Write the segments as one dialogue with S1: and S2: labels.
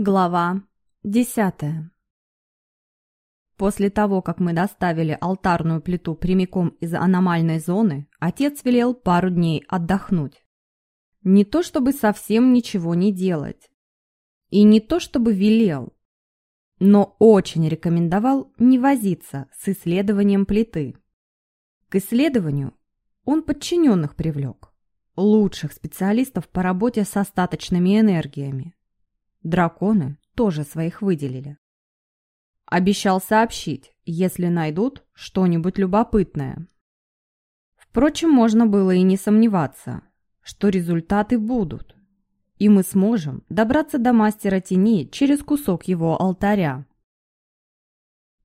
S1: Глава десятая После того, как мы доставили алтарную плиту прямиком из аномальной зоны, отец велел пару дней отдохнуть. Не то чтобы совсем ничего не делать. И не то чтобы велел. Но очень рекомендовал не возиться с исследованием плиты. К исследованию он подчиненных привлек. Лучших специалистов по работе с остаточными энергиями Драконы тоже своих выделили. Обещал сообщить, если найдут что-нибудь любопытное. Впрочем, можно было и не сомневаться, что результаты будут, и мы сможем добраться до мастера теней через кусок его алтаря.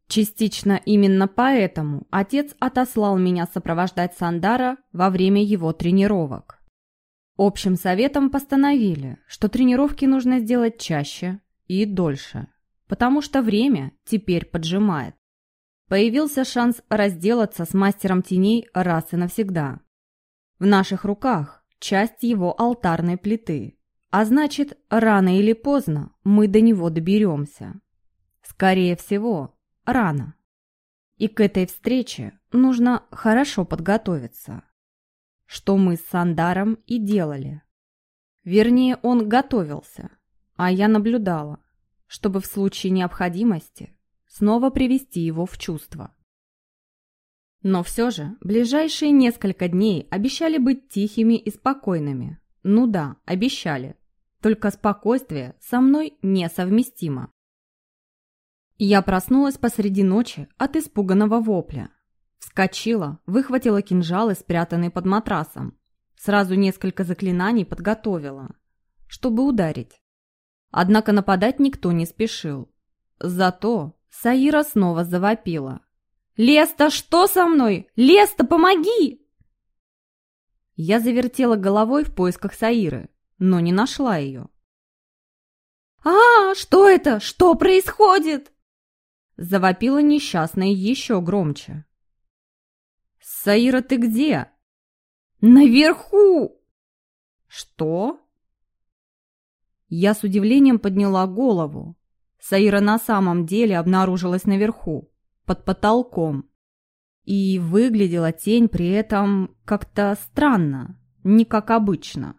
S1: Частично именно поэтому отец отослал меня сопровождать Сандара во время его тренировок. Общим советом постановили, что тренировки нужно сделать чаще и дольше, потому что время теперь поджимает. Появился шанс разделаться с мастером теней раз и навсегда. В наших руках часть его алтарной плиты, а значит, рано или поздно мы до него доберемся. Скорее всего, рано. И к этой встрече нужно хорошо подготовиться что мы с Сандаром и делали. Вернее, он готовился, а я наблюдала, чтобы в случае необходимости снова привести его в чувство. Но все же ближайшие несколько дней обещали быть тихими и спокойными. Ну да, обещали. Только спокойствие со мной несовместимо. Я проснулась посреди ночи от испуганного вопля. Вскочила, выхватила кинжалы, спрятанные под матрасом. Сразу несколько заклинаний подготовила, чтобы ударить. Однако нападать никто не спешил. Зато Саира снова завопила. «Леста, что со мной? Леста, помоги!» Я завертела головой в поисках Саиры, но не нашла ее. «А, что это? Что происходит?» Завопила несчастная еще громче. «Саира, ты где?» «Наверху!» «Что?» Я с удивлением подняла голову. Саира на самом деле обнаружилась наверху, под потолком. И выглядела тень при этом как-то странно, не как обычно.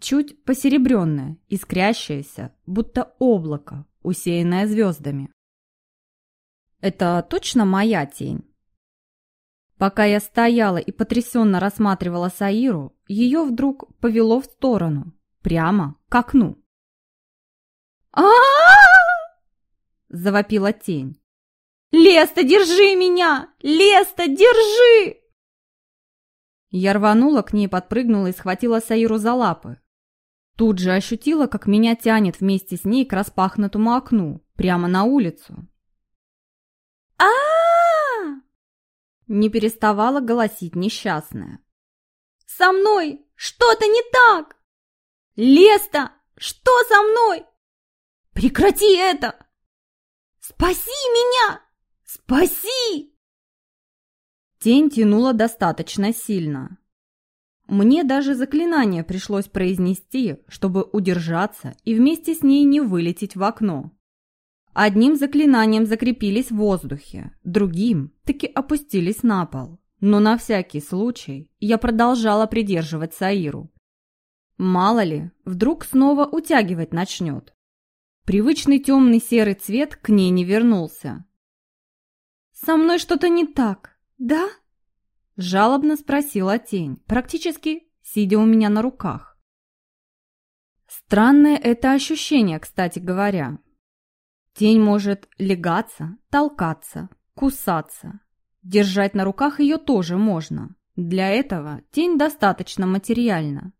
S1: Чуть посеребренная, искрящаяся, будто облако, усеянное звездами. «Это точно моя тень?» Пока я стояла и потрясенно рассматривала Саиру, ее вдруг повело в сторону, прямо к окну. а завопила тень. «Леста, держи меня! Леста, держи!» Я рванула к ней, подпрыгнула и схватила Саиру за лапы. Тут же ощутила, как меня тянет вместе с ней к распахнутому окну, прямо на улицу. а не переставала голосить несчастная. «Со мной что-то не так! Леста, что со мной? Прекрати это! Спаси меня! Спаси!» Тень тянула достаточно сильно. Мне даже заклинание пришлось произнести, чтобы удержаться и вместе с ней не вылететь в окно. Одним заклинанием закрепились в воздухе, другим таки опустились на пол. Но на всякий случай я продолжала придерживать Саиру. Мало ли, вдруг снова утягивать начнет. Привычный темный серый цвет к ней не вернулся. «Со мной что-то не так, да?» Жалобно спросила тень, практически сидя у меня на руках. Странное это ощущение, кстати говоря. Тень может легаться, толкаться, кусаться. Держать на руках ее тоже можно. Для этого тень достаточно материальна.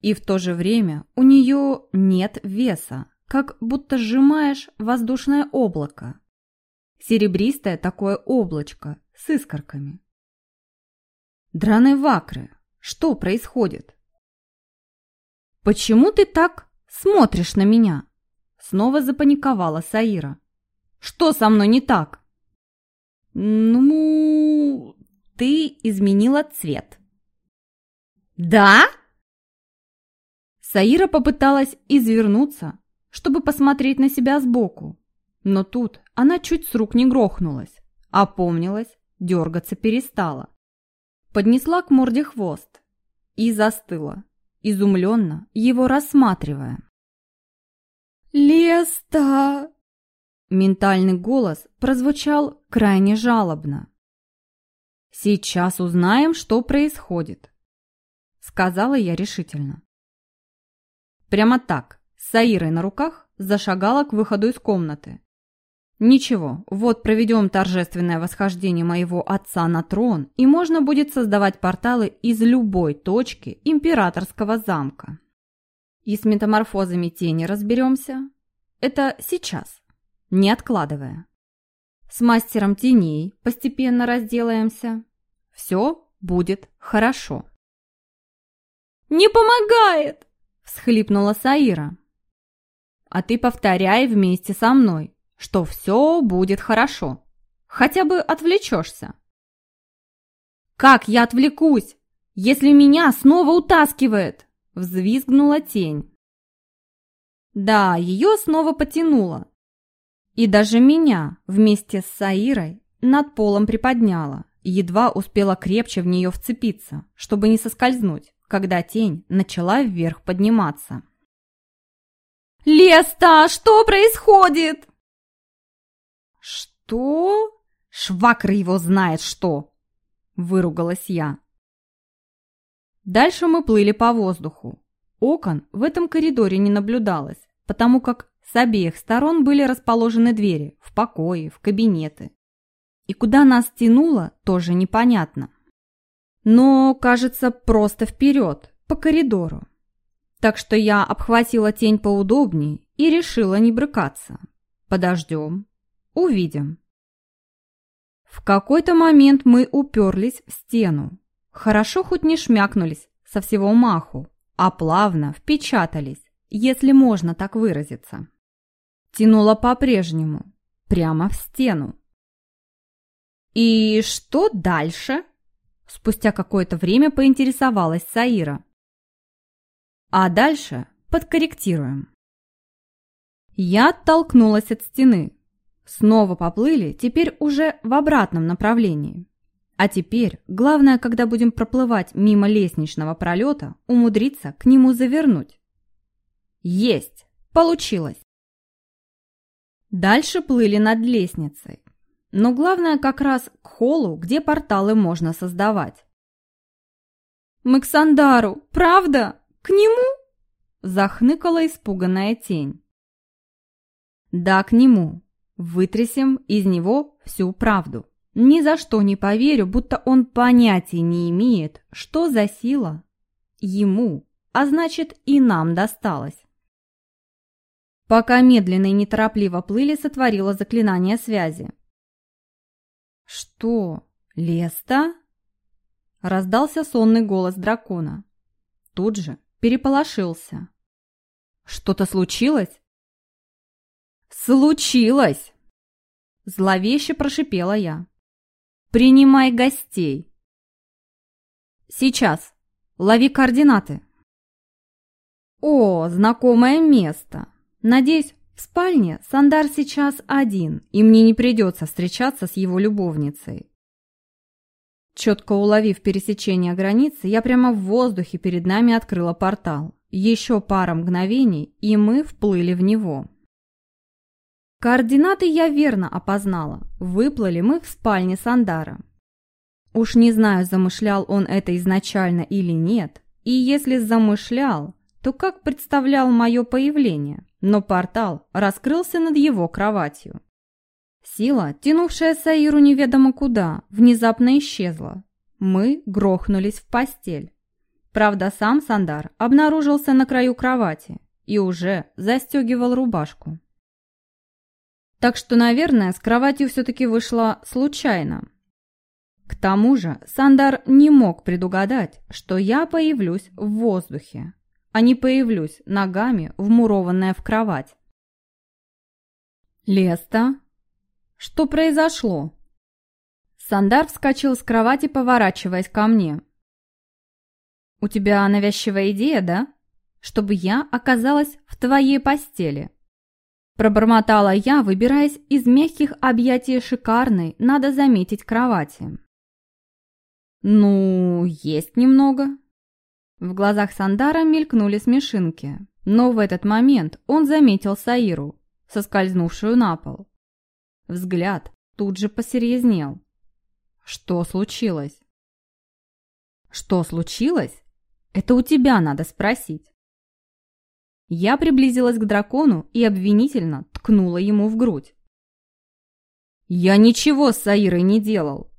S1: И в то же время у нее нет веса, как будто сжимаешь воздушное облако. Серебристое такое облачко с искорками. Драные вакры, что происходит? Почему ты так смотришь на меня? Снова запаниковала Саира. «Что со мной не так?» «Ну, ты изменила цвет». «Да?» Саира попыталась извернуться, чтобы посмотреть на себя сбоку. Но тут она чуть с рук не грохнулась, опомнилась, дергаться перестала. Поднесла к морде хвост и застыла, изумленно его рассматривая. «Леста!» Ментальный голос прозвучал крайне жалобно. «Сейчас узнаем, что происходит», — сказала я решительно. Прямо так, с Саирой на руках, зашагала к выходу из комнаты. Ничего, вот проведем торжественное восхождение моего отца на трон, и можно будет создавать порталы из любой точки императорского замка. И с метаморфозами тени разберемся. Это сейчас, не откладывая. С мастером теней постепенно разделаемся. Все будет хорошо. «Не помогает!» – всхлипнула Саира. «А ты повторяй вместе со мной, что все будет хорошо. Хотя бы отвлечешься». «Как я отвлекусь, если меня снова утаскивает?» – взвизгнула тень. Да, ее снова потянуло. И даже меня вместе с Саирой над полом приподняла, едва успела крепче в нее вцепиться, чтобы не соскользнуть, когда тень начала вверх подниматься. «Леста, что происходит?» «Что? Швакр его знает что!» – выругалась я. Дальше мы плыли по воздуху. Окон в этом коридоре не наблюдалось, потому как с обеих сторон были расположены двери в покои, в кабинеты. И куда нас тянуло, тоже непонятно. Но, кажется, просто вперед, по коридору. Так что я обхватила тень поудобнее и решила не брыкаться. Подождем, увидим. В какой-то момент мы уперлись в стену. Хорошо хоть не шмякнулись со всего маху, а плавно впечатались, если можно так выразиться. Тянуло по-прежнему, прямо в стену. «И что дальше?» Спустя какое-то время поинтересовалась Саира. «А дальше подкорректируем». Я оттолкнулась от стены. Снова поплыли, теперь уже в обратном направлении. А теперь, главное, когда будем проплывать мимо лестничного пролета, умудриться к нему завернуть. Есть! Получилось! Дальше плыли над лестницей. Но главное как раз к холлу, где порталы можно создавать. «Мы к Сандару, правда? К нему?» Захныкала испуганная тень. «Да, к нему. Вытрясем из него всю правду». Ни за что не поверю, будто он понятия не имеет, что за сила ему, а значит и нам досталось. Пока медленно и неторопливо плыли, сотворила заклинание связи. «Что, Леста?» Раздался сонный голос дракона. Тут же переполошился. «Что-то случилось?» «Случилось!» Зловеще прошипела я. Принимай гостей. Сейчас. Лови координаты. О, знакомое место. Надеюсь, в спальне Сандар сейчас один, и мне не придется встречаться с его любовницей. Четко уловив пересечение границы, я прямо в воздухе перед нами открыла портал. Еще пара мгновений, и мы вплыли в него. Координаты я верно опознала. Выплыли мы в спальне Сандара. Уж не знаю, замышлял он это изначально или нет, и если замышлял, то как представлял мое появление, но портал раскрылся над его кроватью. Сила, тянувшая Саиру неведомо куда, внезапно исчезла. Мы грохнулись в постель. Правда, сам Сандар обнаружился на краю кровати и уже застегивал рубашку. Так что, наверное, с кроватью все-таки вышла случайно. К тому же Сандар не мог предугадать, что я появлюсь в воздухе, а не появлюсь ногами, вмурованная в кровать. «Леста? Что произошло?» Сандар вскочил с кровати, поворачиваясь ко мне. «У тебя навязчивая идея, да? Чтобы я оказалась в твоей постели, Пробормотала я, выбираясь из мягких объятий шикарной, надо заметить, кровати. «Ну, есть немного». В глазах Сандара мелькнули смешинки, но в этот момент он заметил Саиру, соскользнувшую на пол. Взгляд тут же посерьезнел. Что случилось? Что случилось? Это у тебя надо спросить. Я приблизилась к дракону и обвинительно ткнула ему в грудь. «Я ничего с Саирой не делал!»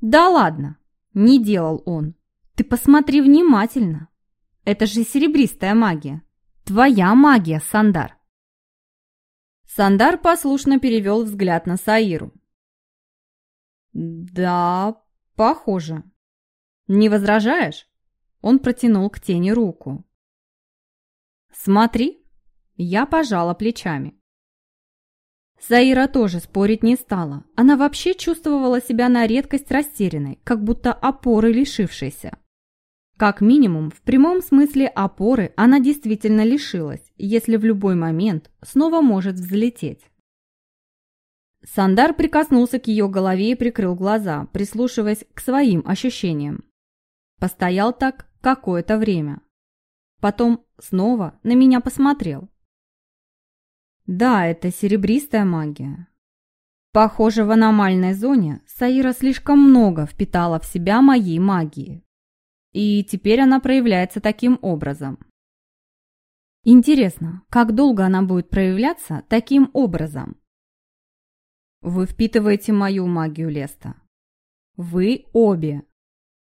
S1: «Да ладно, не делал он. Ты посмотри внимательно. Это же серебристая магия. Твоя магия, Сандар!» Сандар послушно перевел взгляд на Саиру. «Да, похоже. Не возражаешь?» Он протянул к тени руку. «Смотри!» Я пожала плечами. Заира тоже спорить не стала. Она вообще чувствовала себя на редкость растерянной, как будто опоры лишившейся. Как минимум, в прямом смысле опоры она действительно лишилась, если в любой момент снова может взлететь. Сандар прикоснулся к ее голове и прикрыл глаза, прислушиваясь к своим ощущениям. Постоял так какое-то время. Потом снова на меня посмотрел. Да, это серебристая магия. Похоже, в аномальной зоне Саира слишком много впитала в себя моей магии. И теперь она проявляется таким образом. Интересно, как долго она будет проявляться таким образом? Вы впитываете мою магию, Леста. Вы обе.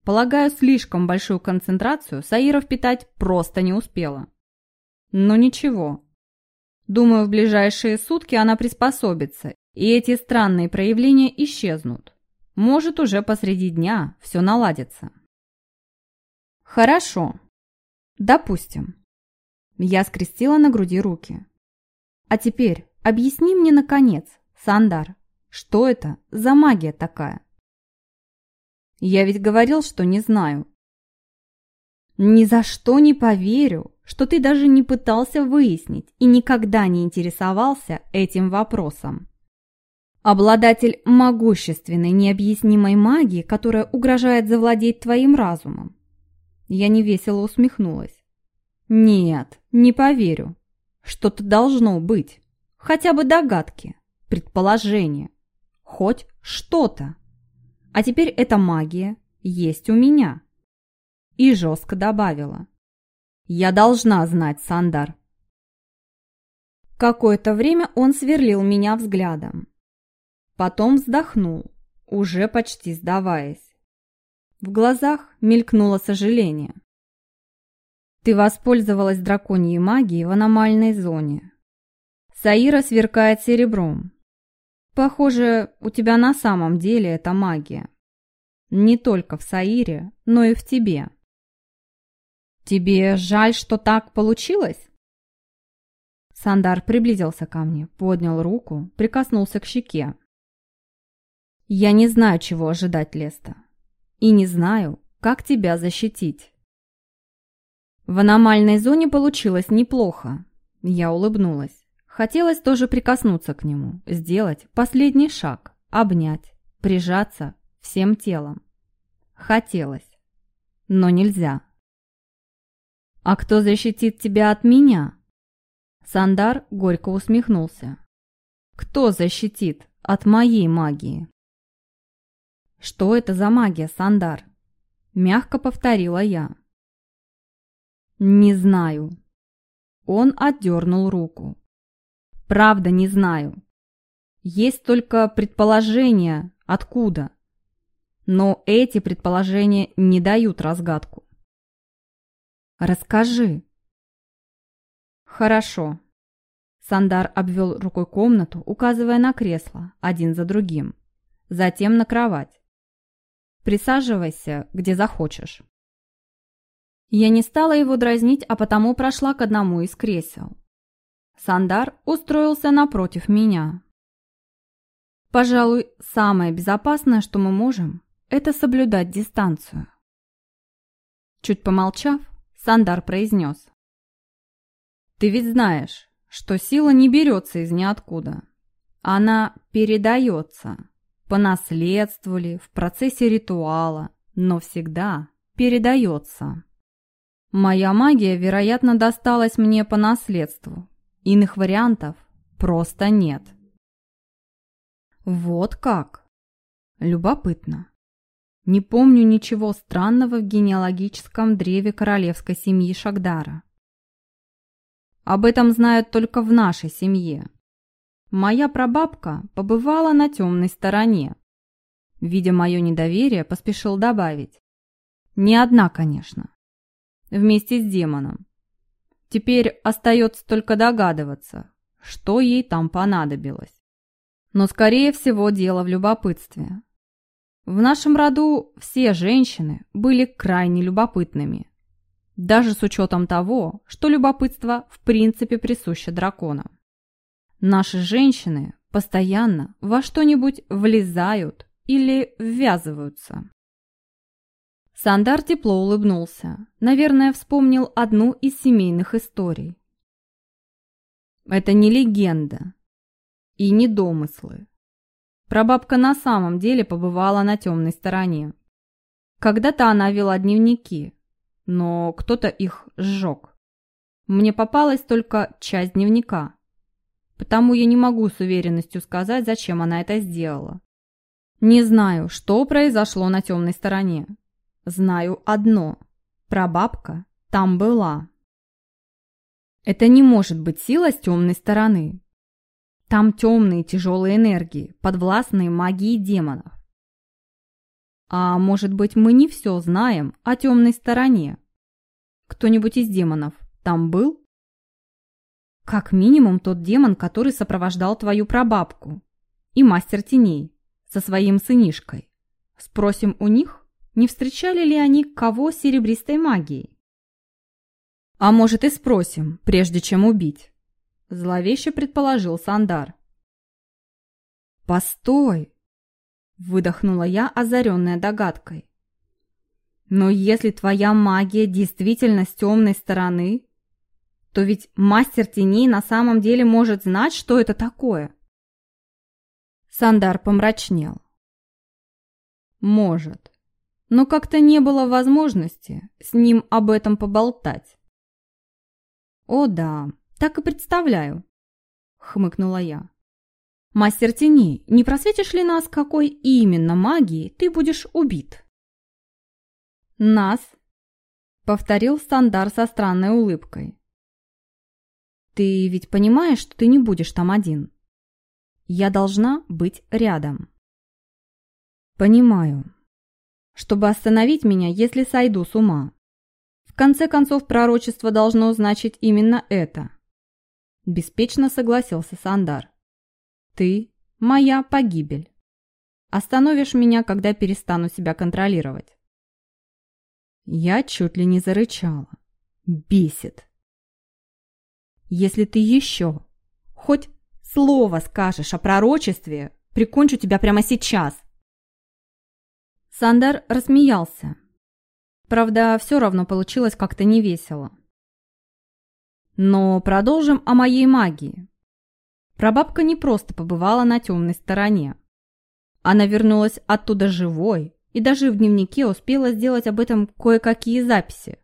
S1: Полагаю, слишком большую концентрацию Саира впитать просто не успела. Но ничего. Думаю, в ближайшие сутки она приспособится, и эти странные проявления исчезнут. Может, уже посреди дня все наладится. Хорошо. Допустим. Я скрестила на груди руки. А теперь объясни мне, наконец, Сандар, что это за магия такая? Я ведь говорил, что не знаю. Ни за что не поверю, что ты даже не пытался выяснить и никогда не интересовался этим вопросом. Обладатель могущественной необъяснимой магии, которая угрожает завладеть твоим разумом. Я невесело усмехнулась. Нет, не поверю. Что-то должно быть. Хотя бы догадки, предположения. Хоть что-то. А теперь эта магия есть у меня. И жестко добавила. Я должна знать, Сандар. Какое-то время он сверлил меня взглядом. Потом вздохнул, уже почти сдаваясь. В глазах мелькнуло сожаление. Ты воспользовалась драконьей магией в аномальной зоне. Саира сверкает серебром, Похоже, у тебя на самом деле это магия. Не только в Саире, но и в тебе. Тебе жаль, что так получилось? Сандар приблизился ко мне, поднял руку, прикоснулся к щеке. Я не знаю, чего ожидать, Леста. И не знаю, как тебя защитить. В аномальной зоне получилось неплохо. Я улыбнулась. Хотелось тоже прикоснуться к нему, сделать последний шаг, обнять, прижаться всем телом. Хотелось, но нельзя. «А кто защитит тебя от меня?» Сандар горько усмехнулся. «Кто защитит от моей магии?» «Что это за магия, Сандар?» Мягко повторила я. «Не знаю». Он отдернул руку. Правда не знаю. Есть только предположения, откуда. Но эти предположения не дают разгадку. Расскажи. Хорошо. Сандар обвел рукой комнату, указывая на кресло, один за другим. Затем на кровать. Присаживайся, где захочешь. Я не стала его дразнить, а потому прошла к одному из кресел. Сандар устроился напротив меня. Пожалуй, самое безопасное, что мы можем, это соблюдать дистанцию. Чуть помолчав, Сандар произнес. Ты ведь знаешь, что сила не берется из ниоткуда. Она передается, по наследству ли, в процессе ритуала, но всегда передается. Моя магия, вероятно, досталась мне по наследству. Иных вариантов просто нет. Вот как. Любопытно. Не помню ничего странного в генеалогическом древе королевской семьи Шагдара. Об этом знают только в нашей семье. Моя прабабка побывала на темной стороне. Видя мое недоверие, поспешил добавить. Не одна, конечно вместе с демоном. Теперь остается только догадываться, что ей там понадобилось. Но, скорее всего, дело в любопытстве. В нашем роду все женщины были крайне любопытными. Даже с учетом того, что любопытство в принципе присуще драконам. Наши женщины постоянно во что-нибудь влезают или ввязываются. Сандар тепло улыбнулся. Наверное, вспомнил одну из семейных историй. Это не легенда и не домыслы. Прабабка на самом деле побывала на темной стороне. Когда-то она вела дневники, но кто-то их сжег. Мне попалась только часть дневника, потому я не могу с уверенностью сказать, зачем она это сделала. Не знаю, что произошло на темной стороне. Знаю одно. Прабабка там была. Это не может быть сила с темной стороны. Там темные тяжелые энергии, подвластные магии демонов. А может быть, мы не все знаем о темной стороне? Кто-нибудь из демонов там был? Как минимум тот демон, который сопровождал твою прабабку. И мастер теней со своим сынишкой. Спросим у них? Не встречали ли они кого серебристой магией. «А может, и спросим, прежде чем убить», – зловеще предположил Сандар. «Постой!» – выдохнула я, озаренная догадкой. «Но если твоя магия действительно с темной стороны, то ведь мастер теней на самом деле может знать, что это такое». Сандар помрачнел. «Может но как-то не было возможности с ним об этом поболтать. «О да, так и представляю», — хмыкнула я. «Мастер теней, не просветишь ли нас, какой именно магией ты будешь убит?» «Нас», — повторил Стандар со странной улыбкой. «Ты ведь понимаешь, что ты не будешь там один? Я должна быть рядом». «Понимаю», чтобы остановить меня, если сойду с ума. В конце концов, пророчество должно значить именно это. Беспечно согласился Сандар. Ты – моя погибель. Остановишь меня, когда перестану себя контролировать. Я чуть ли не зарычала. Бесит. Если ты еще хоть слово скажешь о пророчестве, прикончу тебя прямо сейчас. Сандар рассмеялся. Правда, все равно получилось как-то невесело. Но продолжим о моей магии. Прабабка не просто побывала на темной стороне. Она вернулась оттуда живой и даже в дневнике успела сделать об этом кое-какие записи.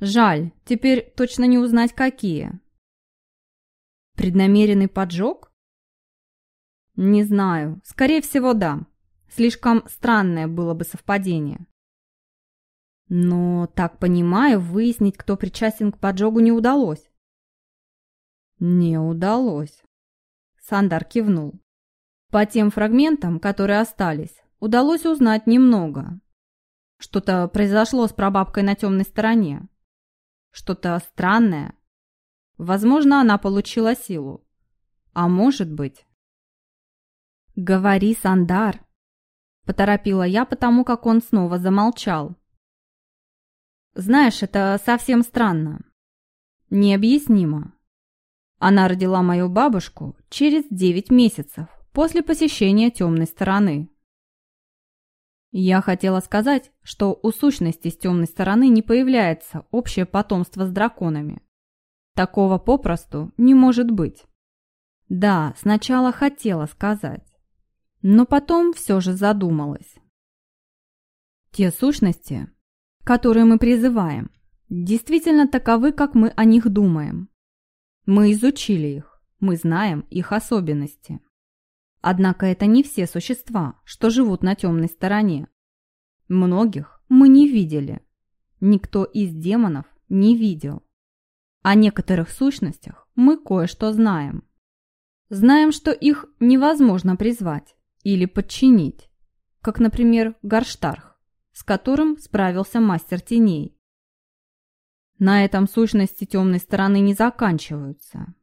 S1: Жаль, теперь точно не узнать какие. Преднамеренный поджог? Не знаю, скорее всего, да. Слишком странное было бы совпадение. Но, так понимаю, выяснить, кто причастен к поджогу, не удалось. Не удалось. Сандар кивнул. По тем фрагментам, которые остались, удалось узнать немного. Что-то произошло с прабабкой на темной стороне. Что-то странное. Возможно, она получила силу. А может быть... «Говори, Сандар!» Поторопила я, потому как он снова замолчал. Знаешь, это совсем странно. Необъяснимо. Она родила мою бабушку через девять месяцев после посещения темной стороны. Я хотела сказать, что у сущности с темной стороны не появляется общее потомство с драконами. Такого попросту не может быть. Да, сначала хотела сказать, но потом все же задумалась. Те сущности, которые мы призываем, действительно таковы, как мы о них думаем. Мы изучили их, мы знаем их особенности. Однако это не все существа, что живут на темной стороне. Многих мы не видели. Никто из демонов не видел. О некоторых сущностях мы кое-что знаем. Знаем, что их невозможно призвать или подчинить, как, например, Гарштарх, с которым справился мастер теней. На этом сущности темной стороны не заканчиваются.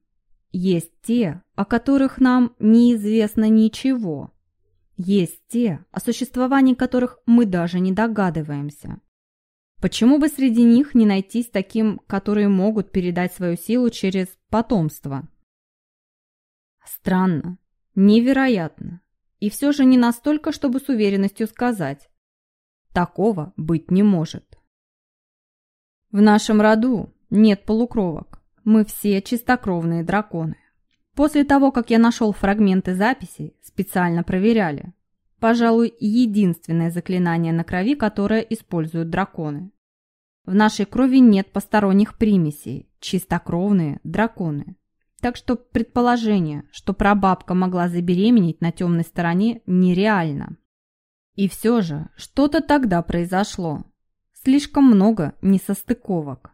S1: Есть те, о которых нам неизвестно ничего. Есть те, о существовании которых мы даже не догадываемся. Почему бы среди них не найтись таким, которые могут передать свою силу через потомство? Странно, невероятно, и все же не настолько, чтобы с уверенностью сказать. Такого быть не может. В нашем роду нет полукровок. Мы все чистокровные драконы. После того, как я нашел фрагменты записей, специально проверяли. Пожалуй, единственное заклинание на крови, которое используют драконы. В нашей крови нет посторонних примесей, чистокровные драконы. Так что предположение, что прабабка могла забеременеть на темной стороне, нереально. И все же, что-то тогда произошло. Слишком много несостыковок.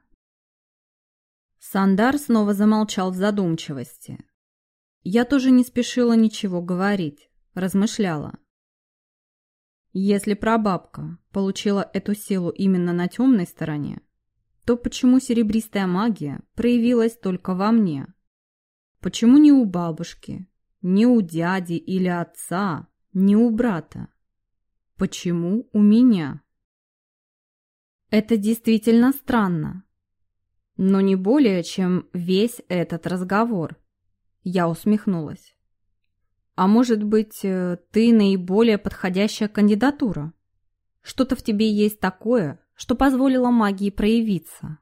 S1: Сандар снова замолчал в задумчивости. Я тоже не спешила ничего говорить, размышляла. Если прабабка получила эту силу именно на темной стороне, то почему серебристая магия проявилась только во мне? Почему не у бабушки, не у дяди или отца, не у брата? Почему у меня? Это действительно странно. Но не более, чем весь этот разговор. Я усмехнулась. А может быть, э, ты наиболее подходящая кандидатура? Что-то в тебе есть такое, что позволило магии проявиться?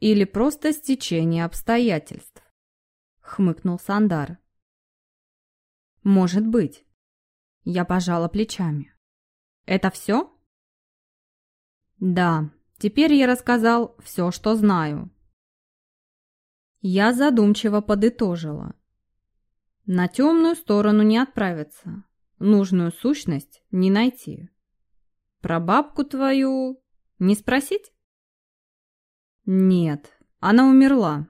S1: Или просто стечение обстоятельств? Хмыкнул Сандар. Может быть. Я пожала плечами. Это все? Да, теперь я рассказал все, что знаю. Я задумчиво подытожила. На темную сторону не отправиться, нужную сущность не найти. Про бабку твою не спросить? Нет, она умерла.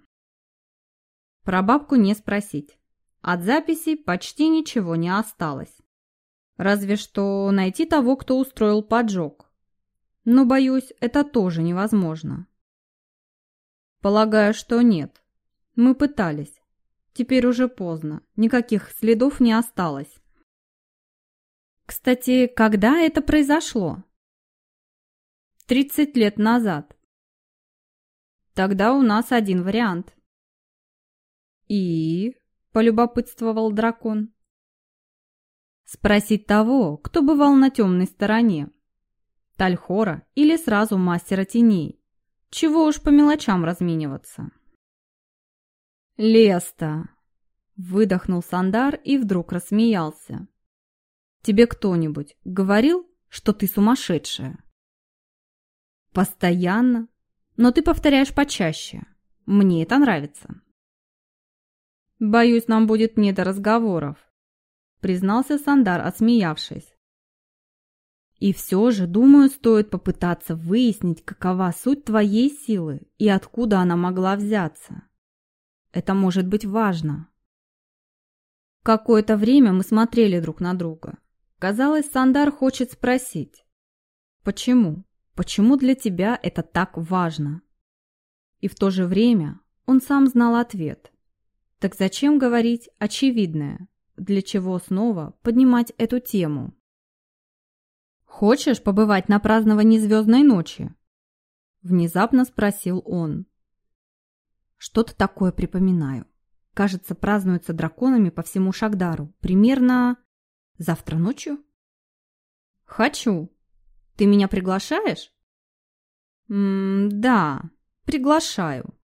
S1: Про бабку не спросить. От записей почти ничего не осталось. Разве что найти того, кто устроил поджог. Но, боюсь, это тоже невозможно. Полагаю, что нет. Мы пытались. Теперь уже поздно, никаких следов не осталось. Кстати, когда это произошло? Тридцать лет назад. Тогда у нас один вариант. И, полюбопытствовал дракон. Спросить того, кто бывал на темной стороне. Тальхора или сразу мастера теней. Чего уж по мелочам размениваться. «Леста!» – выдохнул Сандар и вдруг рассмеялся. «Тебе кто-нибудь говорил, что ты сумасшедшая?» «Постоянно, но ты повторяешь почаще. Мне это нравится». «Боюсь, нам будет не до разговоров», – признался Сандар, отсмеявшись. «И все же, думаю, стоит попытаться выяснить, какова суть твоей силы и откуда она могла взяться». Это может быть важно. Какое-то время мы смотрели друг на друга. Казалось, Сандар хочет спросить. Почему? Почему для тебя это так важно? И в то же время он сам знал ответ. Так зачем говорить очевидное? Для чего снова поднимать эту тему? «Хочешь побывать на праздновании звездной ночи?» Внезапно спросил он. Что-то такое припоминаю. Кажется, празднуются драконами по всему Шагдару. Примерно завтра ночью? Хочу. Ты меня приглашаешь? М да, приглашаю.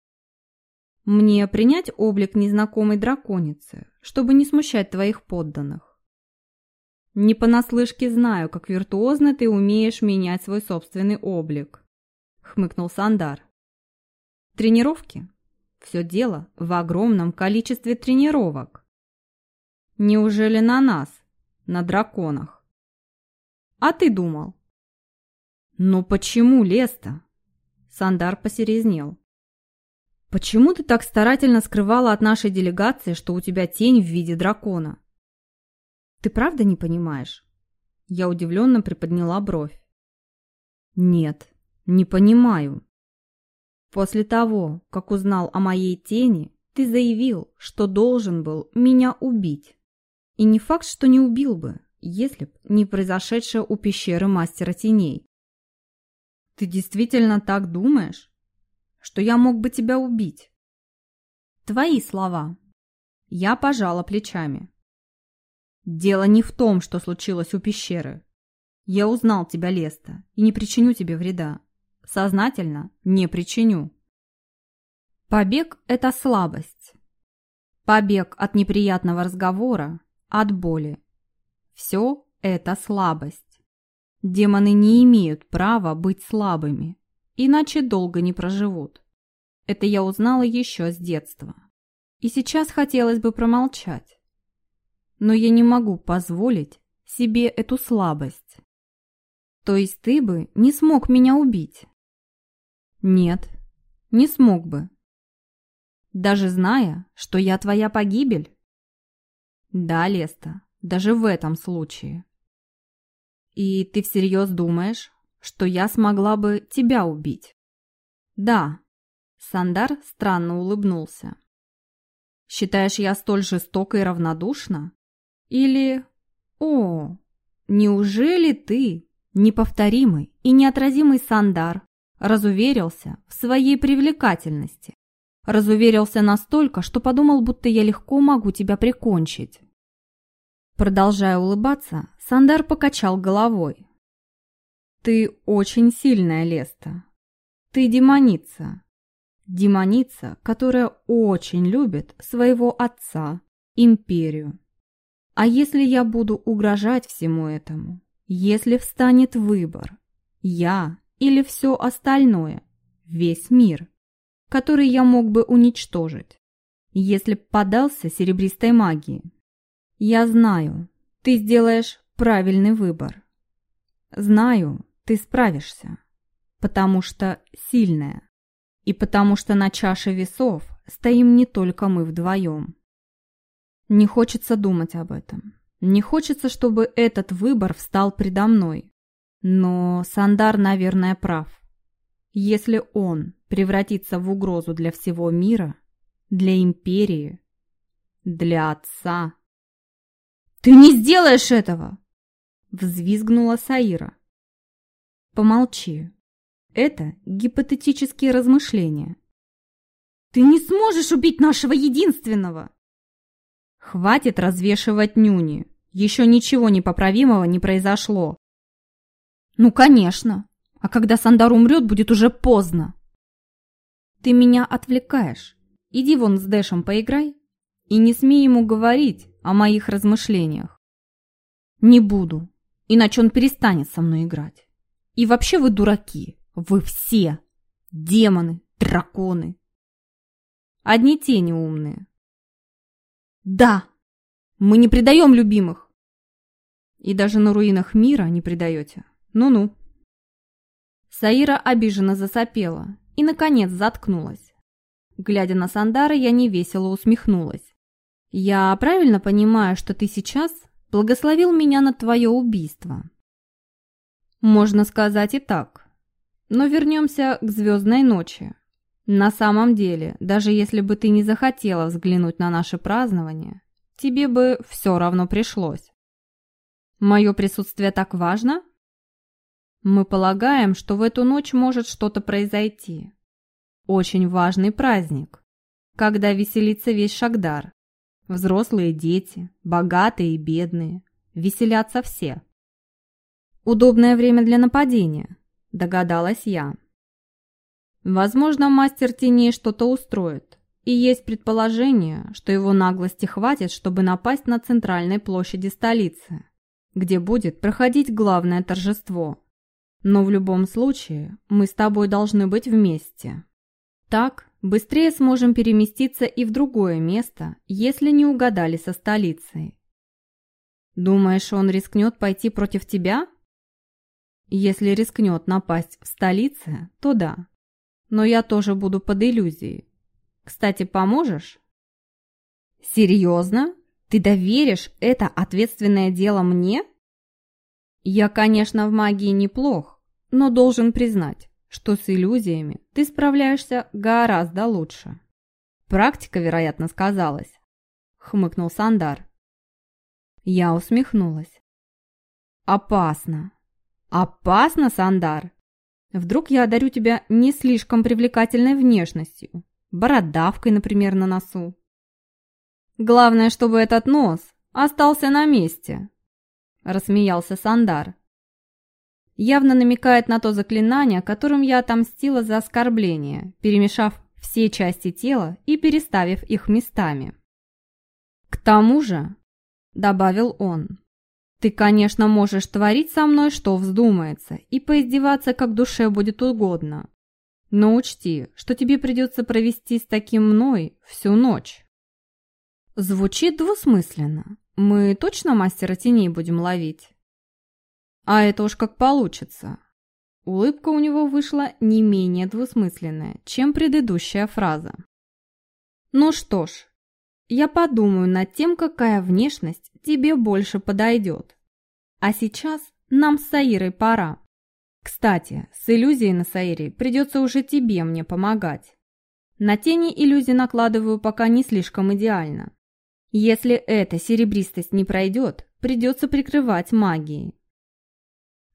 S1: Мне принять облик незнакомой драконицы, чтобы не смущать твоих подданных? Не понаслышке знаю, как виртуозно ты умеешь менять свой собственный облик, хмыкнул Сандар. Тренировки? Все дело в огромном количестве тренировок. Неужели на нас, на драконах? А ты думал? Ну почему, Леста? Сандар посерезнел. «Почему ты так старательно скрывала от нашей делегации, что у тебя тень в виде дракона?» «Ты правда не понимаешь?» Я удивленно приподняла бровь. «Нет, не понимаю. После того, как узнал о моей тени, ты заявил, что должен был меня убить. И не факт, что не убил бы, если б не произошедшее у пещеры мастера теней. Ты действительно так думаешь? Что я мог бы тебя убить. Твои слова. Я пожала плечами. Дело не в том, что случилось у пещеры. Я узнал тебя, Леста, и не причиню тебе вреда. Сознательно не причиню. Побег – это слабость. Побег от неприятного разговора, от боли. Все это слабость. Демоны не имеют права быть слабыми иначе долго не проживут. Это я узнала еще с детства. И сейчас хотелось бы промолчать. Но я не могу позволить себе эту слабость. То есть ты бы не смог меня убить? Нет, не смог бы. Даже зная, что я твоя погибель? Да, Леста, даже в этом случае. И ты всерьез думаешь, что я смогла бы тебя убить. Да. Сандар странно улыбнулся. Считаешь, я столь жестока и равнодушна? Или... О, неужели ты, неповторимый и неотразимый Сандар, разуверился в своей привлекательности? Разуверился настолько, что подумал, будто я легко могу тебя прикончить. Продолжая улыбаться, Сандар покачал головой, ты очень сильная, Леста. Ты демоница. Демоница, которая очень любит своего отца, империю. А если я буду угрожать всему этому? Если встанет выбор, я или все остальное, весь мир, который я мог бы уничтожить, если б подался серебристой магии? Я знаю, ты сделаешь правильный выбор. Знаю, ты справишься, потому что сильная, и потому что на чаше весов стоим не только мы вдвоем. Не хочется думать об этом. Не хочется, чтобы этот выбор встал предо мной. Но Сандар, наверное, прав. Если он превратится в угрозу для всего мира, для империи, для отца... «Ты не сделаешь этого!» Взвизгнула Саира. Помолчи. Это гипотетические размышления. Ты не сможешь убить нашего единственного! Хватит развешивать нюни. Еще ничего непоправимого не произошло. Ну, конечно. А когда Сандар умрет, будет уже поздно. Ты меня отвлекаешь. Иди вон с Дэшем поиграй. И не смей ему говорить о моих размышлениях. Не буду, иначе он перестанет со мной играть. И вообще вы дураки. Вы все. Демоны, драконы. Одни тени умные. Да, мы не предаем любимых. И даже на руинах мира не предаете. Ну-ну. Саира обиженно засопела и, наконец, заткнулась. Глядя на Сандара, я невесело усмехнулась. «Я правильно понимаю, что ты сейчас благословил меня на твое убийство?» Можно сказать и так. Но вернемся к звездной ночи. На самом деле, даже если бы ты не захотела взглянуть на наше празднование, тебе бы все равно пришлось. Мое присутствие так важно? Мы полагаем, что в эту ночь может что-то произойти. Очень важный праздник, когда веселится весь Шагдар. Взрослые дети, богатые и бедные, веселятся все. Удобное время для нападения, догадалась я. Возможно, мастер теней что-то устроит, и есть предположение, что его наглости хватит, чтобы напасть на центральной площади столицы, где будет проходить главное торжество. Но в любом случае мы с тобой должны быть вместе. Так быстрее сможем переместиться и в другое место, если не угадали со столицей. Думаешь, он рискнет пойти против тебя? Если рискнет напасть в столице, то да. Но я тоже буду под иллюзией. Кстати, поможешь? Серьезно? Ты доверишь это ответственное дело мне? Я, конечно, в магии неплох, но должен признать, что с иллюзиями ты справляешься гораздо лучше. Практика, вероятно, сказалась, хмыкнул Сандар. Я усмехнулась. Опасно. Опасно, Сандар. Вдруг я одарю тебя не слишком привлекательной внешностью, бородавкой, например, на носу. Главное, чтобы этот нос остался на месте, рассмеялся Сандар. Явно намекает на то заклинание, которым я отомстила за оскорбление, перемешав все части тела и переставив их местами. К тому же, добавил он, ты, конечно, можешь творить со мной, что вздумается, и поиздеваться, как душе будет угодно. Но учти, что тебе придется провести с таким мной всю ночь. Звучит двусмысленно. Мы точно мастера теней будем ловить? А это уж как получится. Улыбка у него вышла не менее двусмысленная, чем предыдущая фраза. Ну что ж, я подумаю над тем, какая внешность тебе больше подойдет. А сейчас нам с Саирой пора. Кстати, с иллюзией на Саире придется уже тебе мне помогать. На тени иллюзии накладываю пока не слишком идеально. Если эта серебристость не пройдет, придется прикрывать магией.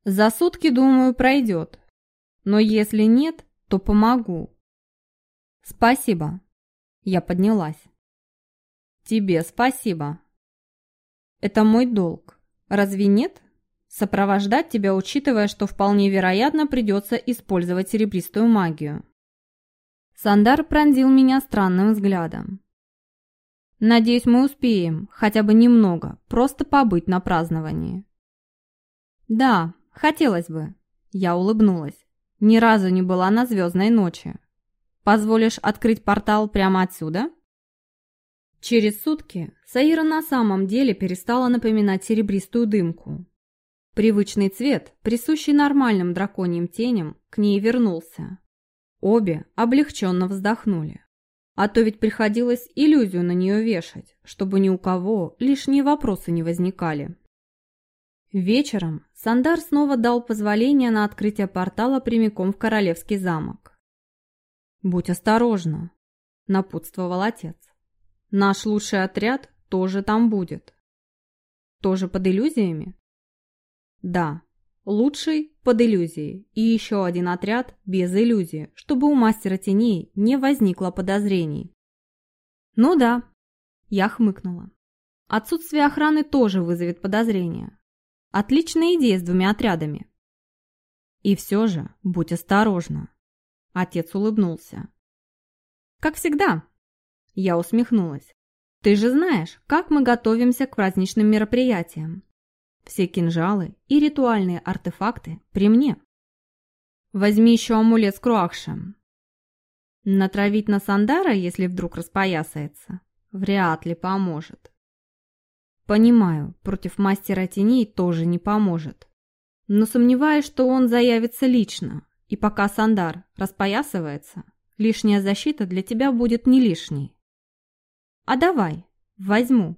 S1: За сутки, думаю, пройдет. Но если нет, то помогу. Спасибо. Я поднялась. Тебе спасибо. Это мой долг. Разве нет? Сопровождать тебя, учитывая, что вполне вероятно придется использовать серебристую магию. Сандар пронзил меня странным взглядом. Надеюсь, мы успеем, хотя бы немного, просто побыть на праздновании. Да, хотелось бы. Я улыбнулась. Ни разу не была на звездной ночи. Позволишь открыть портал прямо отсюда? Через сутки Саира на самом деле перестала напоминать серебристую дымку. Привычный цвет, присущий нормальным драконьим теням, к ней вернулся. Обе облегченно вздохнули. А то ведь приходилось иллюзию на нее вешать, чтобы ни у кого лишние вопросы не возникали. Вечером Сандар снова дал позволение на открытие портала прямиком в Королевский замок. «Будь осторожна», — напутствовал отец. Наш лучший отряд тоже там будет. Тоже под иллюзиями? Да, лучший под иллюзией и еще один отряд без иллюзии, чтобы у мастера теней не возникло подозрений. Ну да, я хмыкнула. Отсутствие охраны тоже вызовет подозрения. Отличная идея с двумя отрядами. И все же, будь осторожна. Отец улыбнулся. Как всегда, я усмехнулась. «Ты же знаешь, как мы готовимся к праздничным мероприятиям. Все кинжалы и ритуальные артефакты при мне. Возьми еще амулет с круахшем. Натравить на Сандара, если вдруг распоясается, вряд ли поможет. Понимаю, против мастера теней тоже не поможет. Но сомневаюсь, что он заявится лично, и пока Сандар распоясывается, лишняя защита для тебя будет не лишней. А давай, возьму.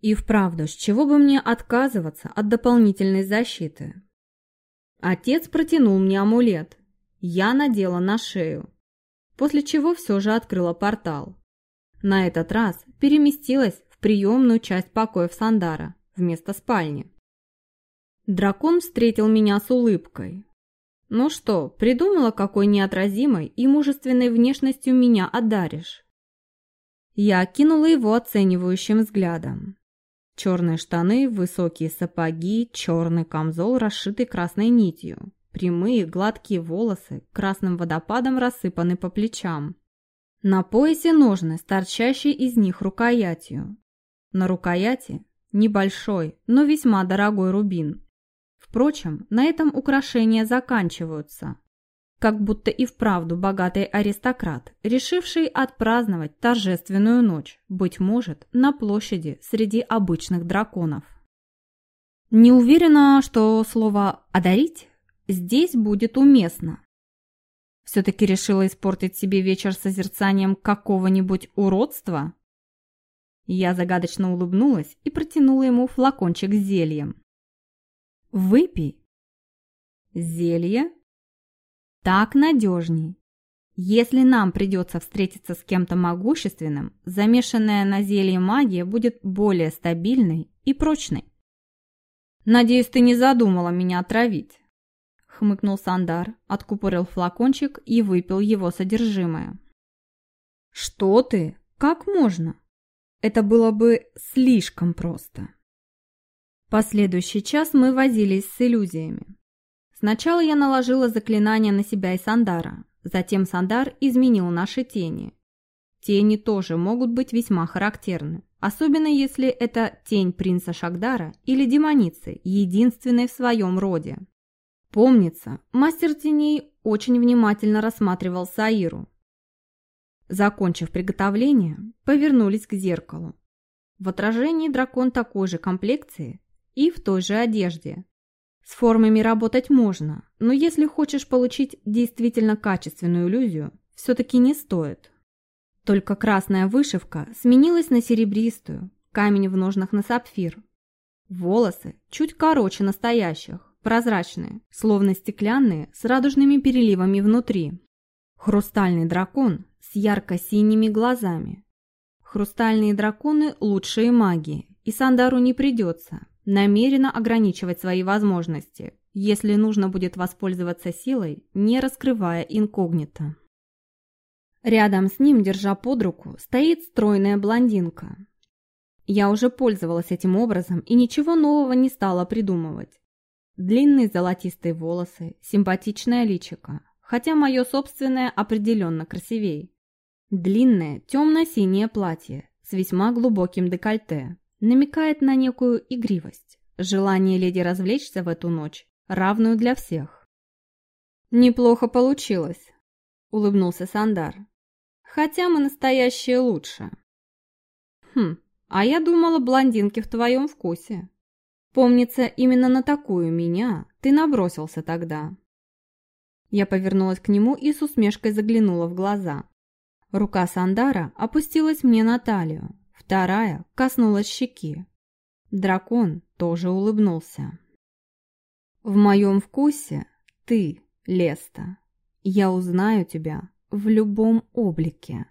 S1: И вправду, с чего бы мне отказываться от дополнительной защиты? Отец протянул мне амулет. Я надела на шею. После чего все же открыла портал. На этот раз переместилась в приемную часть покоев Сандара вместо спальни. Дракон встретил меня с улыбкой. «Ну что, придумала, какой неотразимой и мужественной внешностью меня одаришь?» Я кинула его оценивающим взглядом. Черные штаны, высокие сапоги, черный камзол, расшитый красной нитью. Прямые гладкие волосы красным водопадом рассыпаны по плечам. На поясе ножны с из них рукоятью. На рукояти небольшой, но весьма дорогой рубин. Впрочем, на этом украшения заканчиваются. Как будто и вправду богатый аристократ, решивший отпраздновать торжественную ночь, быть может, на площади среди обычных драконов. Не уверена, что слово «одарить» здесь будет уместно. Все-таки решила испортить себе вечер созерцанием какого-нибудь уродства? Я загадочно улыбнулась и протянула ему флакончик с зельем. «Выпей». «Зелье?» «Так надежней. Если нам придется встретиться с кем-то могущественным, замешанная на зелье магия будет более стабильной и прочной». «Надеюсь, ты не задумала меня отравить?» хмыкнул Сандар, откупорил флакончик и выпил его содержимое. «Что ты? Как можно? Это было бы слишком просто». Последующий час мы возились с иллюзиями. Сначала я наложила заклинание на себя и Сандара, затем Сандар изменил наши тени. Тени тоже могут быть весьма характерны, особенно если это тень принца Шагдара или демоницы, единственной в своем роде. Помнится, мастер теней очень внимательно рассматривал Саиру. Закончив приготовление, повернулись к зеркалу. В отражении дракон такой же комплекции и в той же одежде. С формами работать можно, но если хочешь получить действительно качественную иллюзию, все-таки не стоит. Только красная вышивка сменилась на серебристую, камень в ножнах на сапфир. Волосы чуть короче настоящих, прозрачные, словно стеклянные, с радужными переливами внутри. Хрустальный дракон с ярко-синими глазами. Хрустальные драконы – лучшие маги, и Сандару не придется намеренно ограничивать свои возможности, если нужно будет воспользоваться силой, не раскрывая инкогнито. Рядом с ним, держа под руку, стоит стройная блондинка. Я уже пользовалась этим образом и ничего нового не стала придумывать. Длинные золотистые волосы, симпатичное личико, хотя мое собственное определенно красивее. Длинное темно-синее платье с весьма глубоким декольте намекает на некую игривость, желание леди развлечься в эту ночь, равную для всех. «Неплохо получилось», — улыбнулся Сандар. «Хотя мы настоящие лучше». «Хм, а я думала, блондинки в твоем вкусе». Помнится, именно на такую меня ты набросился тогда. Я повернулась к нему и с усмешкой заглянула в глаза. Рука Сандара опустилась мне на талию, вторая коснулась щеки. Дракон тоже улыбнулся. «В моем вкусе ты, Леста. Я узнаю тебя в любом облике».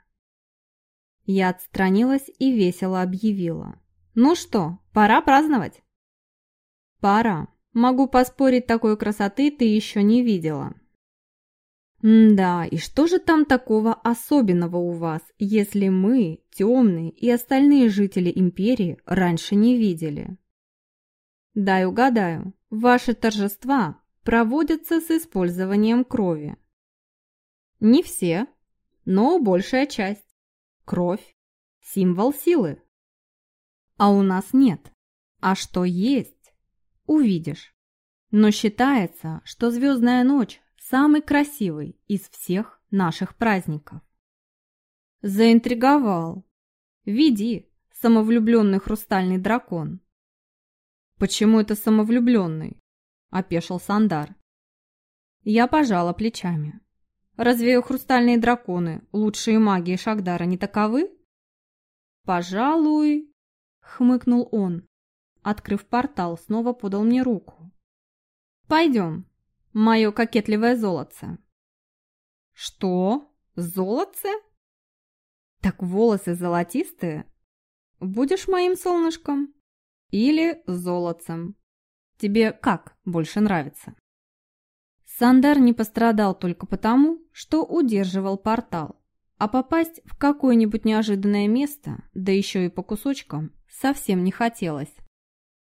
S1: Я отстранилась и весело объявила. «Ну что, пора праздновать?» «Пора. Могу поспорить, такой красоты ты еще не видела». «Да, и что же там такого особенного у вас, если мы, темные и остальные жители Империи, раньше не видели?» «Дай угадаю, ваши торжества проводятся с использованием крови». «Не все, но большая часть. Кровь – символ силы. А у нас нет. А что есть, увидишь. Но считается, что звездная ночь самый красивый из всех наших праздников. Заинтриговал. Веди, самовлюбленный хрустальный дракон. Почему это самовлюбленный? Опешил Сандар. Я пожала плечами. Разве хрустальные драконы, лучшие маги Шагдара, не таковы? Пожалуй, хмыкнул он. Открыв портал, снова подал мне руку. «Пойдем, мое кокетливое золотце». «Что? Золотце?» «Так волосы золотистые? Будешь моим солнышком? Или золотцем? Тебе как больше нравится?» Сандар не пострадал только потому, что удерживал портал, а попасть в какое-нибудь неожиданное место, да еще и по кусочкам, совсем не хотелось.